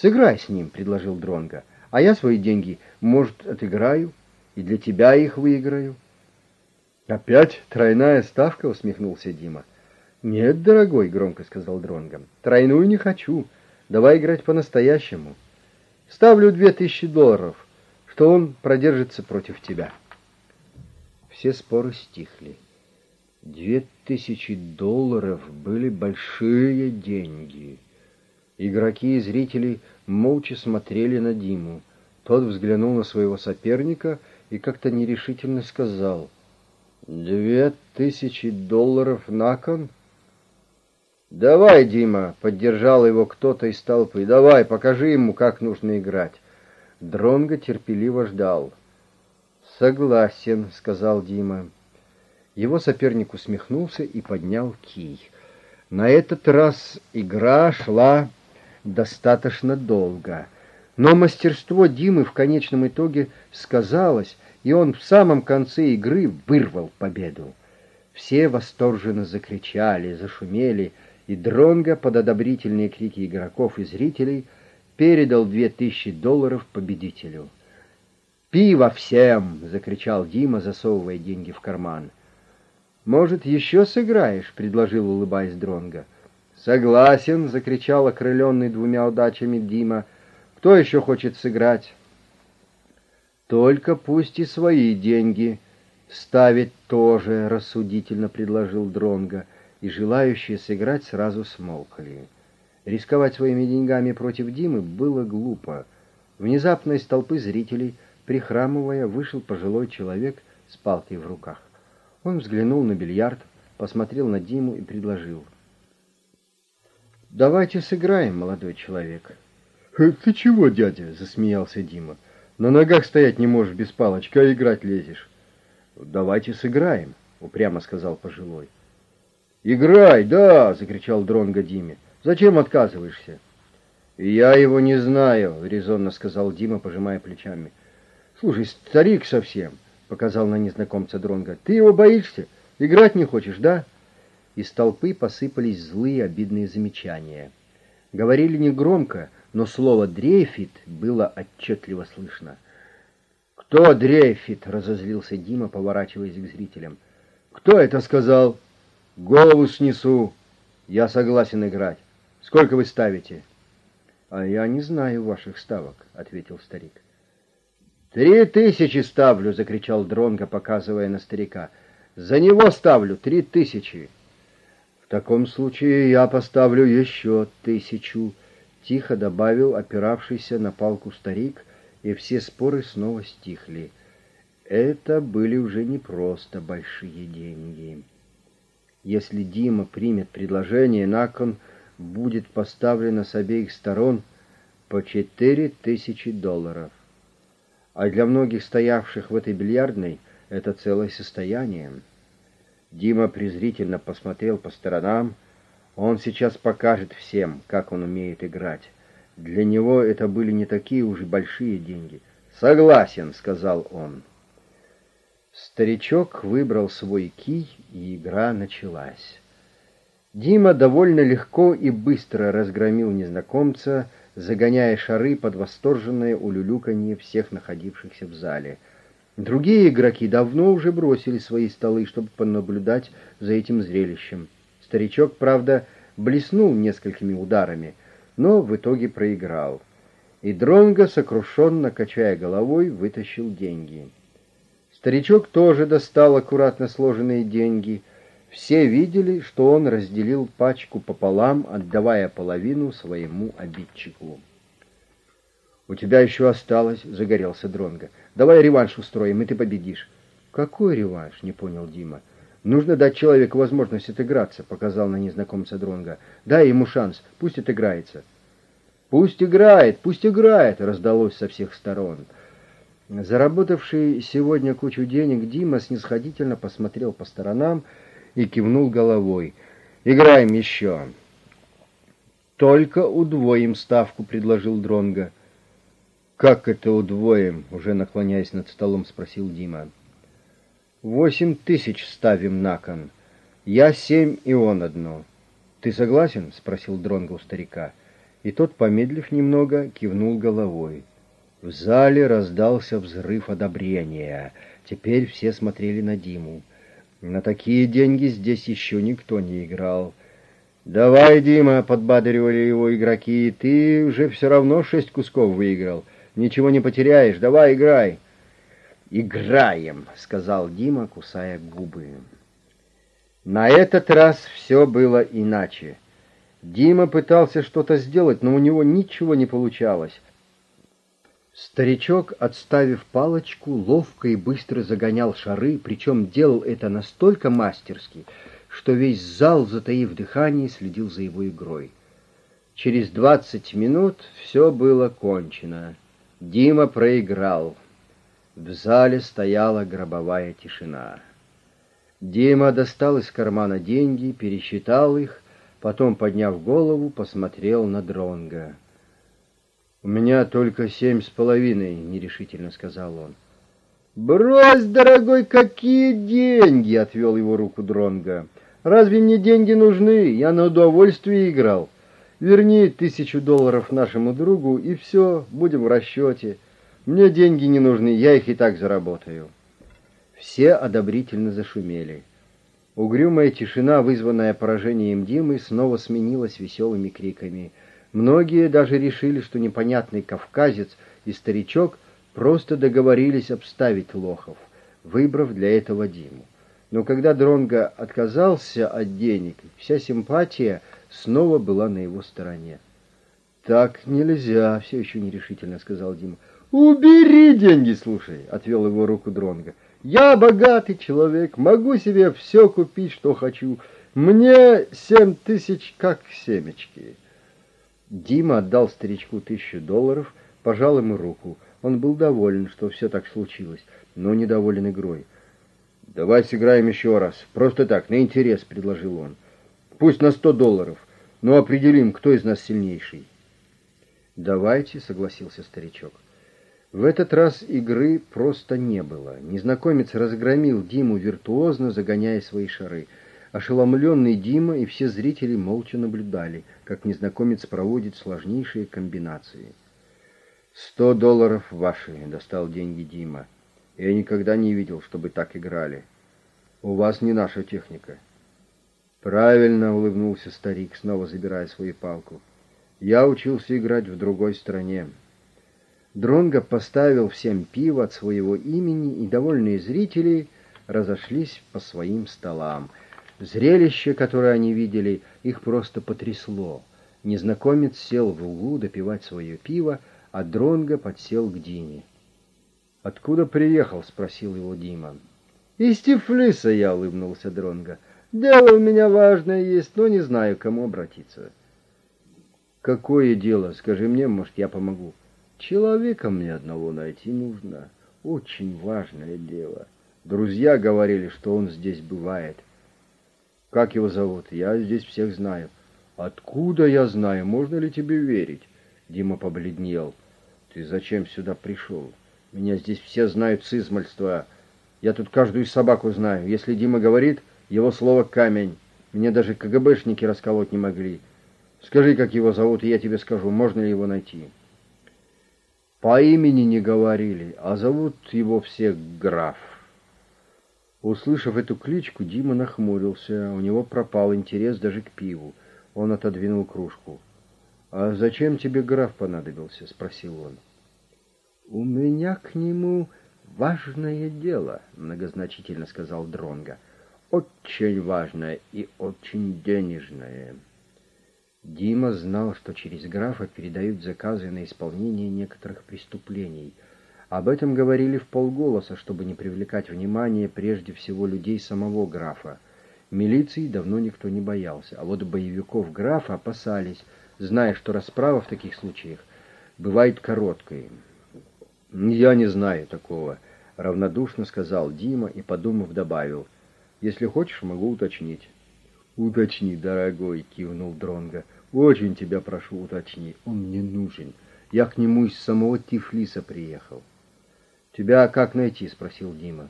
Сыграй с ним, предложил Дронга. А я свои деньги, может, отыграю и для тебя их выиграю. Опять тройная ставка, усмехнулся Дима. Нет, дорогой, громко сказал Дронга. Тройную не хочу. Давай играть по-настоящему. Ставлю две тысячи долларов, что он продержится против тебя. Все споры стихли. Две тысячи долларов были большие деньги. Игроки и зрители молча смотрели на Диму. Тот взглянул на своего соперника и как-то нерешительно сказал «Две тысячи долларов на кон?» «Давай, Дима!» — поддержал его кто-то из толпы. «Давай, покажи ему, как нужно играть!» Дронго терпеливо ждал. «Согласен», — сказал Дима. Его соперник усмехнулся и поднял кий. На этот раз игра шла достаточно долго. Но мастерство Димы в конечном итоге сказалось, и он в самом конце игры вырвал победу. Все восторженно закричали, зашумели, и Дронго под одобрительные крики игроков и зрителей передал две тысячи долларов победителю. «Пиво всем!» — закричал Дима, засовывая деньги в карман. «Может, еще сыграешь?» — предложил, улыбаясь Дронго. «Согласен!» — закричал окрыленный двумя удачами Дима. «Кто еще хочет сыграть?» «Только пусть и свои деньги ставить тоже», — рассудительно предложил Дронго, и желающие сыграть сразу смолкли. Рисковать своими деньгами против Димы было глупо. Внезапно из толпы зрителей, прихрамывая, вышел пожилой человек с палкой в руках. Он взглянул на бильярд, посмотрел на Диму и предложил — «Давайте сыграем, молодой человек». «Э, «Ты чего, дядя?» — засмеялся Дима. «На ногах стоять не можешь без палочки, а играть лезешь». «Давайте сыграем», — упрямо сказал пожилой. «Играй, да!» — закричал Дронго Диме. «Зачем отказываешься?» «Я его не знаю», — резонно сказал Дима, пожимая плечами. «Слушай, старик совсем», — показал на незнакомца Дронго. «Ты его боишься? Играть не хочешь, да?» Из толпы посыпались злые обидные замечания. Говорили негромко, но слово «дрейфит» было отчетливо слышно. «Кто дрейфит?» — разозлился Дима, поворачиваясь к зрителям. «Кто это сказал?» «Голову снесу. Я согласен играть. Сколько вы ставите?» «А я не знаю ваших ставок», — ответил старик. «Три тысячи ставлю!» — закричал Дронго, показывая на старика. «За него ставлю три тысячи!» «В таком случае я поставлю еще тысячу», — тихо добавил опиравшийся на палку старик, и все споры снова стихли. Это были уже не просто большие деньги. Если Дима примет предложение, на кон будет поставлено с обеих сторон по четыре тысячи долларов. А для многих стоявших в этой бильярдной это целое состояние. Дима презрительно посмотрел по сторонам. Он сейчас покажет всем, как он умеет играть. Для него это были не такие уж большие деньги. «Согласен», — сказал он. Старичок выбрал свой кий, и игра началась. Дима довольно легко и быстро разгромил незнакомца, загоняя шары под восторженное улюлюканье всех находившихся в зале — Другие игроки давно уже бросили свои столы, чтобы понаблюдать за этим зрелищем. Старичок, правда, блеснул несколькими ударами, но в итоге проиграл. И Дронго, сокрушенно качая головой, вытащил деньги. Старичок тоже достал аккуратно сложенные деньги. Все видели, что он разделил пачку пополам, отдавая половину своему обидчику. «У тебя еще осталось», — загорелся Дронго. Давай реванш устроим, и ты победишь. Какой реванш? Не понял Дима. Нужно дать человеку возможность отыграться, показал на незнакомца Дронга. Дай ему шанс, пусть отыграется. Пусть играет, пусть играет, раздалось со всех сторон. Заработавший сегодня кучу денег, Дима снисходительно посмотрел по сторонам и кивнул головой. «Играем еще!» «Только удвоим ставку», — предложил Дронга. «Как это удвоим?» — уже наклоняясь над столом, спросил Дима. «Восемь тысяч ставим на кон. Я семь, и он одно. Ты согласен?» — спросил Дронго у старика. И тот, помедлив немного, кивнул головой. В зале раздался взрыв одобрения. Теперь все смотрели на Диму. На такие деньги здесь еще никто не играл. «Давай, Дима!» — подбадривали его игроки. «Ты уже все равно шесть кусков выиграл. Ничего не потеряешь. Давай, играй!» «Играем!» — сказал Дима, кусая губы. На этот раз все было иначе. Дима пытался что-то сделать, но у него ничего не получалось. Старичок, отставив палочку, ловко и быстро загонял шары, причем делал это настолько мастерски, что весь зал, затаив дыхание, следил за его игрой. Через двадцать минут все было кончено. Дима проиграл. В зале стояла гробовая тишина. Дима достал из кармана деньги, пересчитал их, потом, подняв голову, посмотрел на Дронга. «У меня только семь с половиной», — нерешительно сказал он. «Брось, дорогой, какие деньги!» — отвел его руку Дронга. «Разве мне деньги нужны? Я на удовольствие играл. Верни тысячу долларов нашему другу, и все, будем в расчете». Мне деньги не нужны, я их и так заработаю. Все одобрительно зашумели. Угрюмая тишина, вызванная поражением Димы, снова сменилась веселыми криками. Многие даже решили, что непонятный кавказец и старичок просто договорились обставить лохов, выбрав для этого Диму. Но когда Дронга отказался от денег, вся симпатия снова была на его стороне. «Так нельзя», — все еще нерешительно сказал Дима. «Убери деньги, слушай!» — отвел его руку Дронга. «Я богатый человек, могу себе все купить, что хочу. Мне семь тысяч как семечки». Дима отдал старичку тысячу долларов, пожал ему руку. Он был доволен, что все так случилось, но недоволен игрой. «Давай сыграем еще раз. Просто так, на интерес», — предложил он. «Пусть на сто долларов, но определим, кто из нас сильнейший». «Давайте», — согласился старичок. В этот раз игры просто не было. Незнакомец разгромил Диму виртуозно, загоняя свои шары. Ошеломленный Дима и все зрители молча наблюдали, как незнакомец проводит сложнейшие комбинации. «Сто долларов ваши», — достал деньги Дима. «Я никогда не видел, чтобы так играли. У вас не наша техника». «Правильно», — улыбнулся старик, снова забирая свою палку. «Я учился играть в другой стране». Дронго поставил всем пиво от своего имени, и довольные зрители разошлись по своим столам. Зрелище, которое они видели, их просто потрясло. Незнакомец сел в углу допивать свое пиво, а Дронго подсел к Диме. «Откуда приехал?» — спросил его Дима. «Из Тифлиса я», — улыбнулся Дронго. «Дело у меня важное есть, но не знаю, к кому обратиться». «Какое дело? Скажи мне, может, я помогу». Человека мне одного найти нужно. Очень важное дело. Друзья говорили, что он здесь бывает. Как его зовут? Я здесь всех знаю. Откуда я знаю? Можно ли тебе верить? Дима побледнел. Ты зачем сюда пришел? Меня здесь все знают с измальства. Я тут каждую собаку знаю. Если Дима говорит, его слово камень. Мне даже КГБшники расколоть не могли. Скажи, как его зовут, и я тебе скажу, можно ли его найти. По имени не говорили, а зовут его все граф. Услышав эту кличку, Дима нахмурился, у него пропал интерес даже к пиву. Он отодвинул кружку. «А зачем тебе граф понадобился?» — спросил он. «У меня к нему важное дело», — многозначительно сказал Дронга. «Очень важное и очень денежное». Дима знал, что через графа передают заказы на исполнение некоторых преступлений. Об этом говорили в полголоса, чтобы не привлекать внимание прежде всего людей самого графа. Милиции давно никто не боялся, а вот боевиков графа опасались, зная, что расправа в таких случаях бывает короткой. «Я не знаю такого», — равнодушно сказал Дима и, подумав, добавил. «Если хочешь, могу уточнить». «Уточни, дорогой», — кивнул Дронга. Очень тебя прошу, уточни, он мне нужен. Я к нему из самого Тифлиса приехал. Тебя как найти? спросил Дима.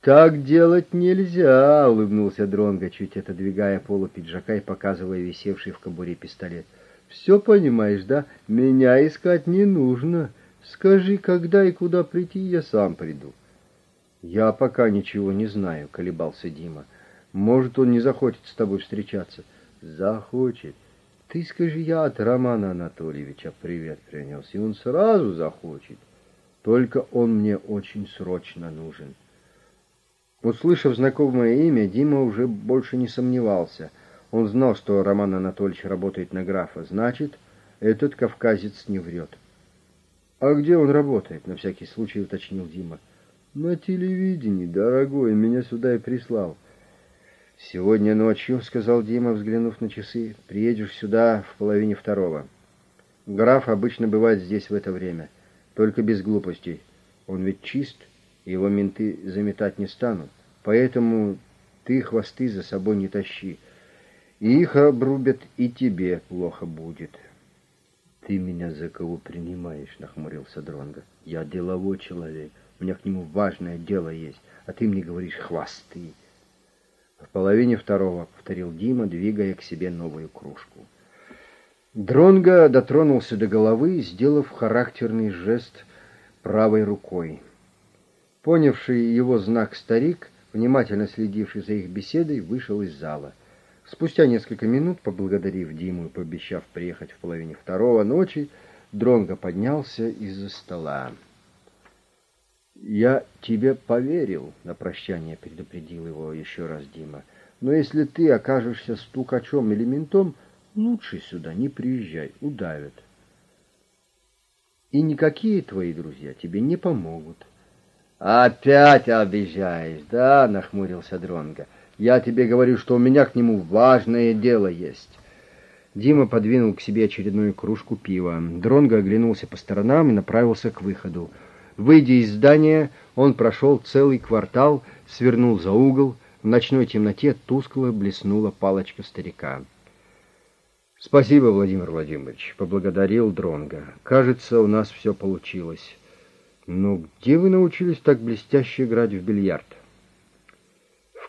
Так делать нельзя, улыбнулся Дронго, чуть отодвигая полу пиджака и показывая висевший в кобуре пистолет. Все понимаешь, да? Меня искать не нужно. Скажи, когда и куда прийти, я сам приду. Я пока ничего не знаю, колебался Дима. Может, он не захочет с тобой встречаться. Захочет. Ты скажи, я от Романа Анатольевича привет принес, и он сразу захочет. Только он мне очень срочно нужен. Услышав знакомое имя, Дима уже больше не сомневался. Он знал, что Роман Анатольевич работает на графа. Значит, этот кавказец не врет. «А где он работает?» — на всякий случай уточнил Дима. «На телевидении, дорогой, меня сюда и прислал». «Сегодня ночью», — сказал Дима, взглянув на часы, — «приедешь сюда в половине второго. Граф обычно бывает здесь в это время, только без глупостей. Он ведь чист, его менты заметать не станут, поэтому ты хвосты за собой не тащи. И их обрубят, и тебе плохо будет». «Ты меня за кого принимаешь?» — нахмурился Дронго. «Я деловой человек, у меня к нему важное дело есть, а ты мне говоришь хвосты». В половине второго повторил Дима, двигая к себе новую кружку. Дронго дотронулся до головы, сделав характерный жест правой рукой. Понявший его знак старик, внимательно следивший за их беседой, вышел из зала. Спустя несколько минут, поблагодарив Диму и пообещав приехать в половине второго ночи, Дронго поднялся из-за стола. «Я тебе поверил», — на прощание предупредил его еще раз Дима. «Но если ты окажешься стукачом или ментом, лучше сюда не приезжай, удавят. И никакие твои друзья тебе не помогут». «Опять обижаешь, да?» — нахмурился Дронга. «Я тебе говорю, что у меня к нему важное дело есть». Дима подвинул к себе очередную кружку пива. Дронго оглянулся по сторонам и направился к выходу. Выйдя из здания, он прошел целый квартал, свернул за угол. В ночной темноте тускло блеснула палочка старика. «Спасибо, Владимир Владимирович», — поблагодарил Дронга. «Кажется, у нас все получилось. Но где вы научились так блестяще играть в бильярд?»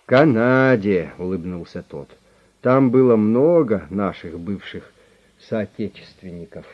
«В Канаде», — улыбнулся тот. «Там было много наших бывших соотечественников».